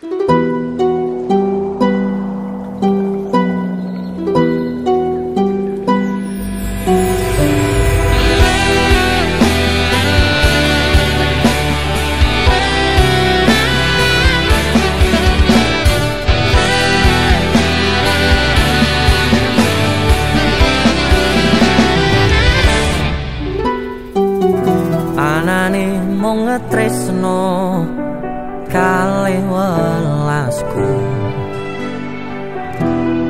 tresno kalih welasku.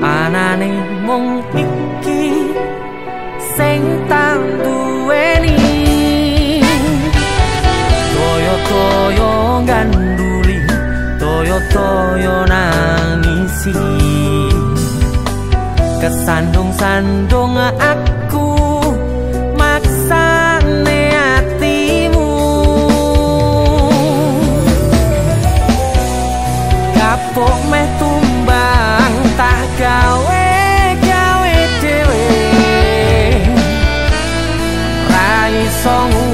Anane mung iki sing tak duweni. Toyo toyo ganduli toyo toyo nangisi. Kesandung sandung aku só um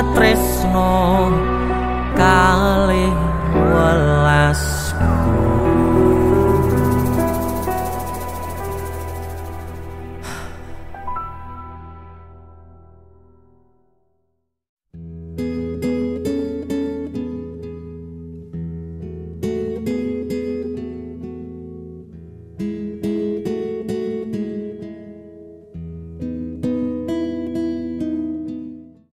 tresno kali walau